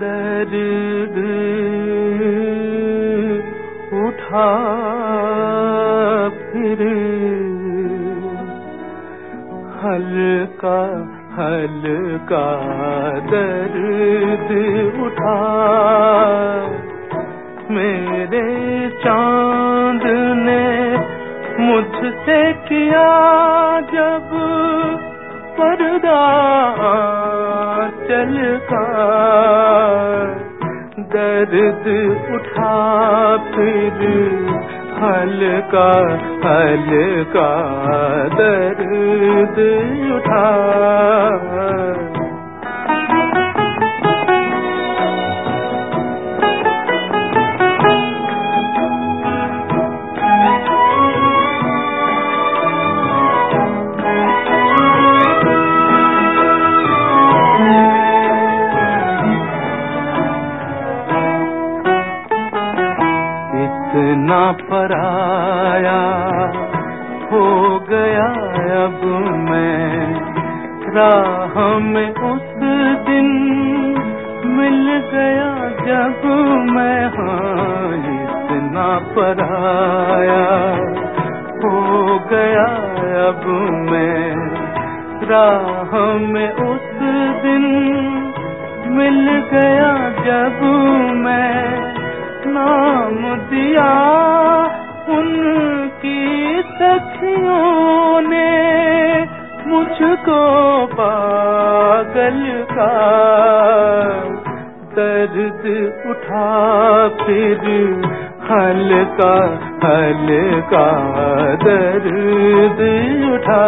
درد اٹھا پھر ہلکا ہلکا درد اٹھا میرے چاند نے مجھ سے کیا جب پردہ چل درد اٹھا پھر ہلکا ہلکا درد اٹھا اتنا پرایا ہو گیا اب میں راہ میں اس دن مل گیا جب میں ہاں اتنا پرایا ہو گیا اب میں راہ میں اس دن مل گیا جب میں نام دیا ان کی سکھیوں نے مجھ کو پاگل کا درد اٹھا پھر ہلکا ہلکا درد اٹھا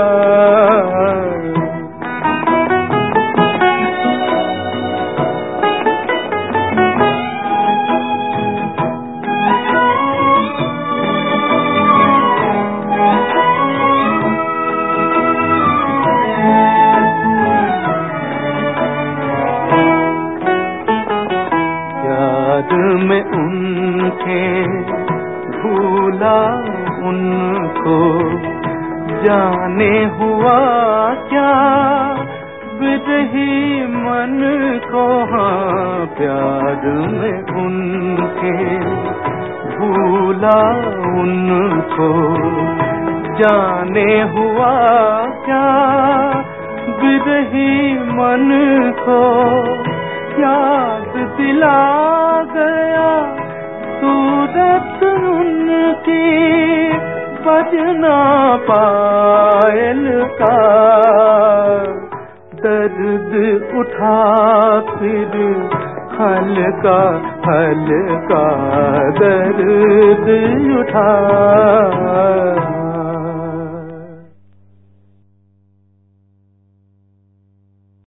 میں ان کے بھولا ان کو جانے ہوا کیا؟ بدہی من کو ہاں پیار میں ان کے بھولا ان کو جانے ہوا کیا؟ بدہی من کو یاد دلا گیا سورت ان کی بجنا پائل کا درد اٹھا پھر ہلکا ہلکا درد اٹھا۔